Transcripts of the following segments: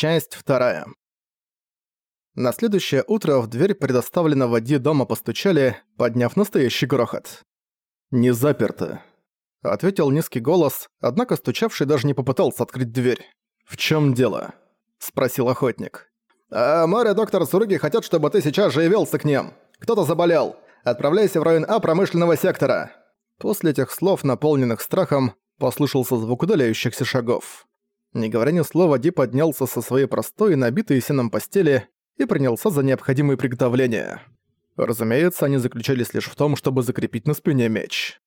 Часть вторая. На следующее утро в дверь предоставленного Ди дома постучали, подняв настоящий грохот. «Не заперто», — ответил низкий голос, однако стучавший даже не попытался открыть дверь. «В чем дело?» — спросил охотник. «А мэр доктор Суруги хотят, чтобы ты сейчас же явился к ним. Кто-то заболел. Отправляйся в район А промышленного сектора». После этих слов, наполненных страхом, послышался звук удаляющихся шагов. Не говоря ни слова, Ди поднялся со своей простой, набитой сеном постели и принялся за необходимые приготовления. Разумеется, они заключались лишь в том, чтобы закрепить на спине меч.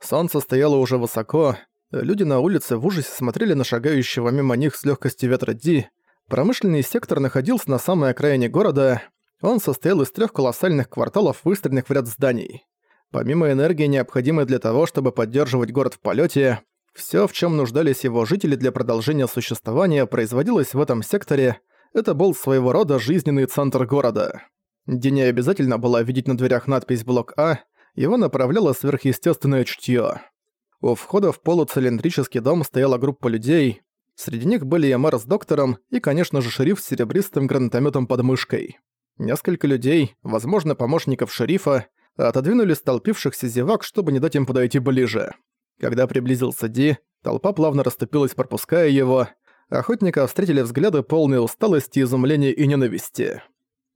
Солнце стояло уже высоко, люди на улице в ужасе смотрели на шагающего мимо них с легкостью ветра Ди. Промышленный сектор находился на самой окраине города, он состоял из трех колоссальных кварталов, выстроенных в ряд зданий. Помимо энергии, необходимой для того, чтобы поддерживать город в полете, все, в чем нуждались его жители для продолжения существования, производилось в этом секторе. Это был своего рода жизненный центр города. Где не обязательно было видеть на дверях надпись «Блок А», его направляло сверхъестественное чутье. У входа в полуцилиндрический дом стояла группа людей. Среди них были и мэр с доктором, и, конечно же, шериф с серебристым гранатометом под мышкой. Несколько людей, возможно, помощников шерифа, отодвинули столпившихся зевак, чтобы не дать им подойти ближе. Когда приблизился Ди, толпа плавно расступилась, пропуская его. Охотника встретили взгляды полные усталости, изумления и ненависти.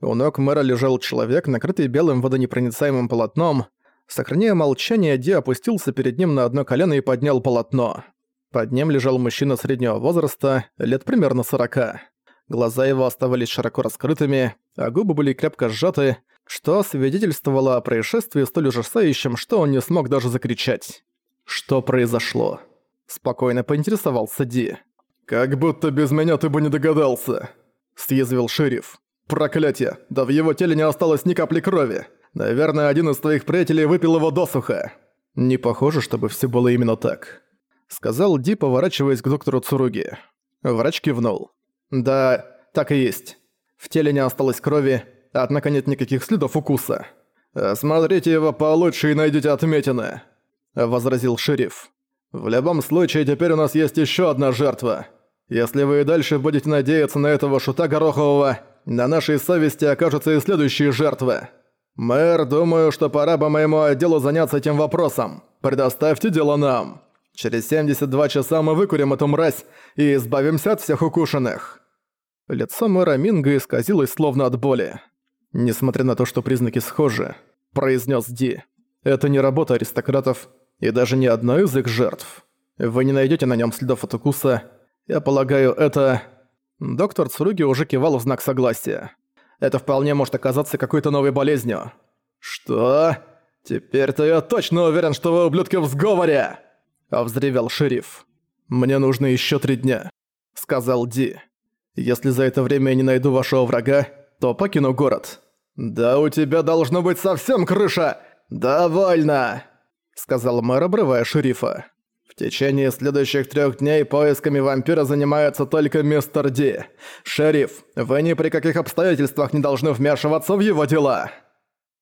У ног мэра лежал человек, накрытый белым водонепроницаемым полотном. Сохраняя молчание, Ди опустился перед ним на одно колено и поднял полотно. Под ним лежал мужчина среднего возраста, лет примерно сорока. Глаза его оставались широко раскрытыми, а губы были крепко сжаты, что свидетельствовало о происшествии столь ужасающем, что он не смог даже закричать. «Что произошло?» Спокойно поинтересовался Ди. «Как будто без меня ты бы не догадался», — съязвил шериф. «Проклятие! Да в его теле не осталось ни капли крови! Наверное, один из твоих приятелей выпил его досуха!» «Не похоже, чтобы все было именно так», — сказал Ди, поворачиваясь к доктору Цуруги. Врач кивнул. «Да, так и есть. В теле не осталось крови, однако нет никаких следов укуса. Смотрите его получше и найдите отметины», — возразил шериф. «В любом случае, теперь у нас есть еще одна жертва. Если вы и дальше будете надеяться на этого шута Горохового, на нашей совести окажутся и следующие жертвы. Мэр, думаю, что пора бы моему отделу заняться этим вопросом. Предоставьте дело нам. Через 72 часа мы выкурим эту мразь и избавимся от всех укушенных». Лицо мэра Минга исказилось словно от боли. «Несмотря на то, что признаки схожи», — произнес Ди. «Это не работа аристократов и даже не одной из их жертв. Вы не найдете на нем следов от укуса. Я полагаю, это...» Доктор Цуруги уже кивал в знак согласия. «Это вполне может оказаться какой-то новой болезнью». «Что? Теперь-то я точно уверен, что вы ублюдки в сговоре!» Взревел шериф. «Мне нужно еще три дня», — сказал Ди. «Если за это время я не найду вашего врага, то покину город». «Да у тебя должно быть совсем крыша! Довольно!» Сказал мэр, обрывая шерифа. В течение следующих трех дней поисками вампира занимается только мистер Ди. Шериф, вы ни при каких обстоятельствах не должны вмешиваться в его дела.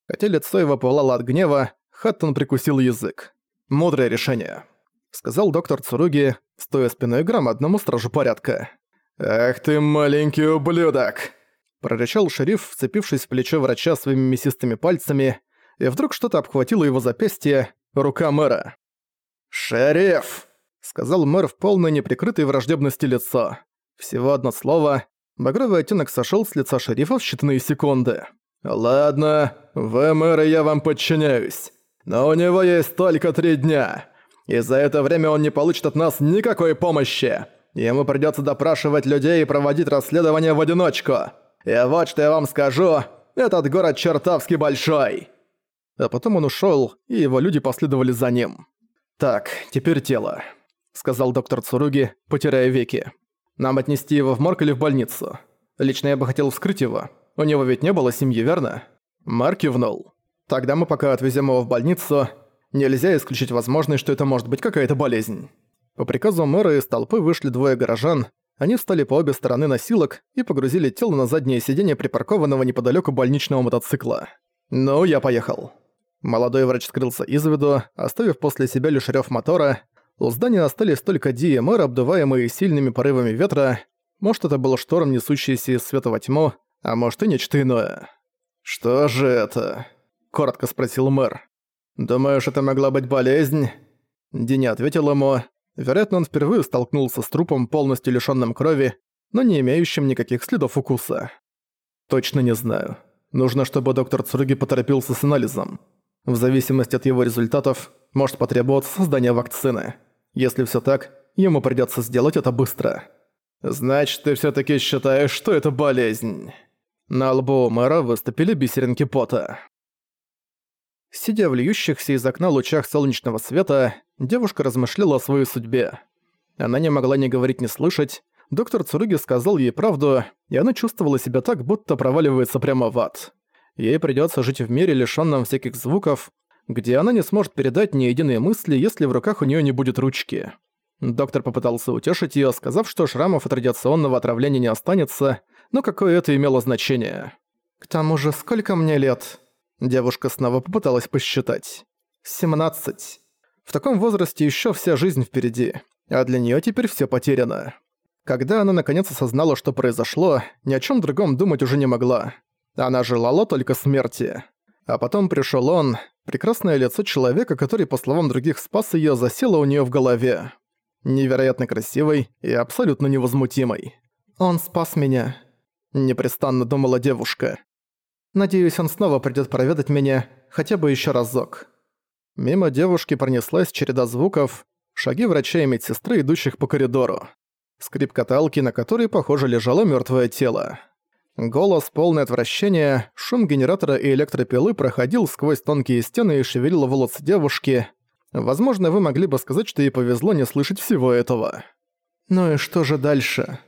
Хотя лицо его пылало от гнева, Хаттон прикусил язык. Мудрое решение. Сказал доктор Цуруги, стоя спиной громадному стражу порядка. «Ах ты маленький ублюдок!» Прорычал шериф, вцепившись в плечо врача своими мясистыми пальцами, и вдруг что-то обхватило его запястье, рука мэра. «Шериф!» — сказал мэр в полной неприкрытой враждебности лицо. Всего одно слово. Багровый оттенок сошел с лица шерифа в считанные секунды. «Ладно, вы, мэр, и я вам подчиняюсь. Но у него есть только три дня. И за это время он не получит от нас никакой помощи. Ему придется допрашивать людей и проводить расследование в одиночку. И вот что я вам скажу, этот город чертовски большой. А потом он ушёл, и его люди последовали за ним. «Так, теперь тело», — сказал доктор Цуруги, потирая веки. «Нам отнести его в морг или в больницу? Лично я бы хотел вскрыть его. У него ведь не было семьи, верно?» Марк кивнул. «Тогда мы пока отвезем его в больницу. Нельзя исключить возможность, что это может быть какая-то болезнь». По приказу мэра из толпы вышли двое горожан. Они встали по обе стороны носилок и погрузили тело на заднее сиденье припаркованного неподалёку больничного мотоцикла. «Ну, я поехал». Молодой врач скрылся из виду, оставив после себя лишь рёв мотора. У здания остались только Ди и Мэр, обдуваемые сильными порывами ветра. Может, это был шторм, несущийся из света во тьму, а может и нечто иное. «Что же это?» – коротко спросил мэр. «Думаешь, это могла быть болезнь?» Дини ответил ему. Вероятно, он впервые столкнулся с трупом, полностью лишённым крови, но не имеющим никаких следов укуса. «Точно не знаю. Нужно, чтобы доктор Цуруги поторопился с анализом. В зависимости от его результатов, может потребоваться создание вакцины. Если всё так, ему придётся сделать это быстро». «Значит, ты всё-таки считаешь, что это болезнь?» На лбу у мэра выступили бисеринки пота. Сидя в льющихся из окна лучах солнечного света, девушка размышляла о своей судьбе. Она не могла ни говорить, ни слышать. Доктор Цуруги сказал ей правду, и она чувствовала себя так, будто проваливается прямо в ад. Ей придётся жить в мире, лишённом всяких звуков, где она не сможет передать ни единой мысли, если в руках у неё не будет ручки. Доктор попытался утешить её, сказав, что шрамов от радиационного отравления не останется, но какое это имело значение. «К тому же, сколько мне лет?» Девушка снова попыталась посчитать. «Семнадцать. В таком возрасте ещё вся жизнь впереди, а для неё теперь всё потеряно». Когда она наконец осознала, что произошло, ни о чём другом думать уже не могла. Она желала только смерти. А потом пришёл он, прекрасное лицо человека, который, по словам других, спас её, засело у неё в голове. Невероятно красивый и абсолютно невозмутимый. «Он спас меня», — непрестанно думала девушка. «Надеюсь, он снова придёт проведать меня, хотя бы ещё разок». Мимо девушки пронеслась череда звуков, шаги врача и медсестры, идущих по коридору. Скрип каталки, на которой, похоже, лежало мёртвое тело. Голос, полный отвращения, шум генератора и электропилы проходил сквозь тонкие стены и шевелил волосы девушки. Возможно, вы могли бы сказать, что ей повезло не слышать всего этого. Ну и что же дальше?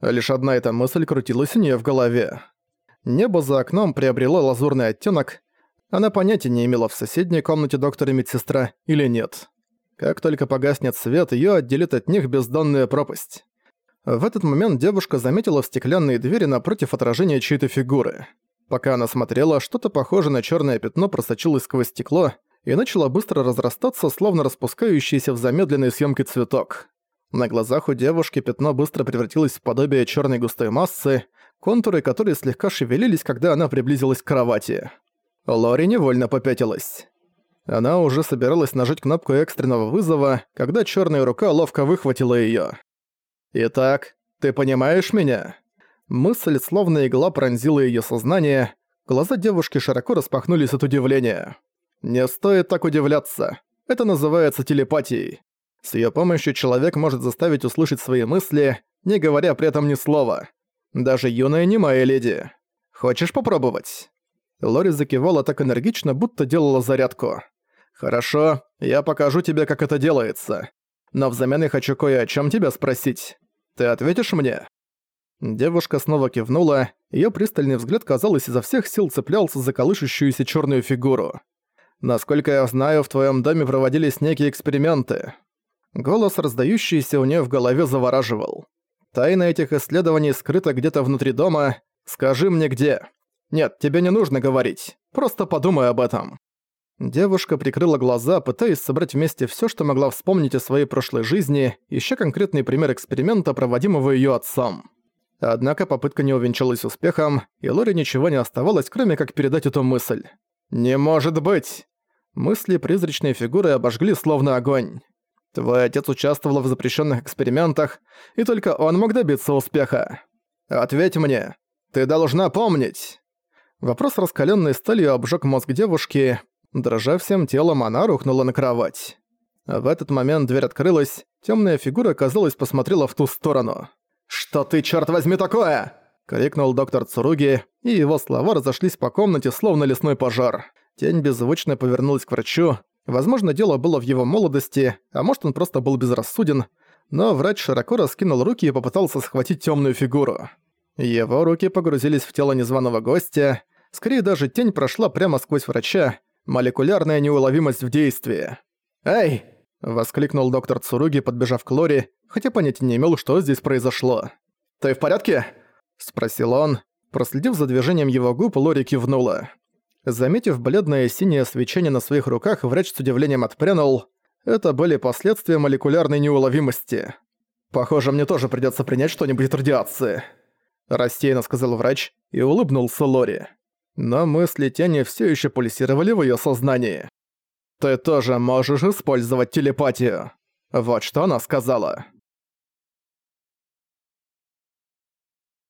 Лишь одна эта мысль крутилась у неё в голове. Небо за окном приобрело лазурный оттенок. Она понятия не имела, в соседней комнате доктора медсестра или нет. Как только погаснет свет, её отделит от них бездонная пропасть. В этот момент девушка заметила в стеклянные двери напротив отражения чьей-то фигуры. Пока она смотрела, что-то похожее на черное пятно просочилось сквозь стекло и начало быстро разрастаться, словно распускающийся в замедленной съемке цветок. На глазах у девушки пятно быстро превратилось в подобие черной густой массы, контуры которой слегка шевелились, когда она приблизилась к кровати. Лори невольно попятилась. Она уже собиралась нажать кнопку экстренного вызова, когда черная рука ловко выхватила ее. «Итак, ты понимаешь меня?» Мысль, словно игла, пронзила ее сознание. Глаза девушки широко распахнулись от удивления. «Не стоит так удивляться. Это называется телепатией. С ее помощью человек может заставить услышать свои мысли, не говоря при этом ни слова. Даже юная немая леди. Хочешь попробовать?» Лори закивала так энергично, будто делала зарядку. «Хорошо, я покажу тебе, как это делается. Но взамен я хочу кое о чем тебя спросить. Ты ответишь мне?» Девушка снова кивнула, ее пристальный взгляд, казалось, изо всех сил цеплялся за колышущуюся черную фигуру. «Насколько я знаю, в твоем доме проводились некие эксперименты». Голос, раздающийся у нее в голове, завораживал. «Тайна этих исследований скрыта где-то внутри дома. Скажи мне, где?» «Нет, тебе не нужно говорить. Просто подумай об этом». Девушка прикрыла глаза, пытаясь собрать вместе все, что могла вспомнить о своей прошлой жизни, еще конкретный пример эксперимента, проводимого ее отцом. Однако попытка не увенчалась успехом, и Лори ничего не оставалось, кроме как передать эту мысль. «Не может быть!» Мысли призрачной фигуры обожгли словно огонь. «Твой отец участвовал в запрещенных экспериментах, и только он мог добиться успеха. Ответь мне, ты должна помнить!» Вопрос раскаленной сталью обжег мозг девушки, Дрожа всем телом, она рухнула на кровать. В этот момент дверь открылась, темная фигура, казалось, посмотрела в ту сторону. «Что ты, черт возьми, такое?» — крикнул доктор Цуруги, и его слова разошлись по комнате, словно лесной пожар. Тень беззвучно повернулась к врачу. Возможно, дело было в его молодости, а может, он просто был безрассуден, но врач широко раскинул руки и попытался схватить темную фигуру. Его руки погрузились в тело незваного гостя, скорее даже тень прошла прямо сквозь врача, Молекулярная неуловимость в действии. «Эй!» – воскликнул доктор Цуруги, подбежав к Лори, хотя понятия не имел, что здесь произошло. «Ты в порядке?» – спросил он. Проследив за движением его губ, Лори кивнула. Заметив бледное синее свечение на своих руках, врач с удивлением отпрянул. Это были последствия молекулярной неуловимости. «Похоже, мне тоже придётся принять что-нибудь от радиации», – рассеянно сказал врач и улыбнулся Лори. Но мысли тени всё ещё пульсировали в её сознании. «Ты тоже можешь использовать телепатию», – вот что она сказала.